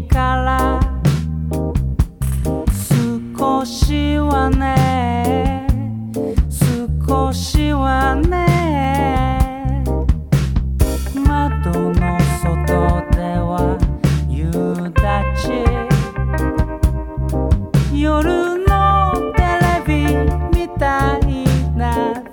いから少しはね。少しはね。窓の外では夕立。ち夜のテレビみたいな。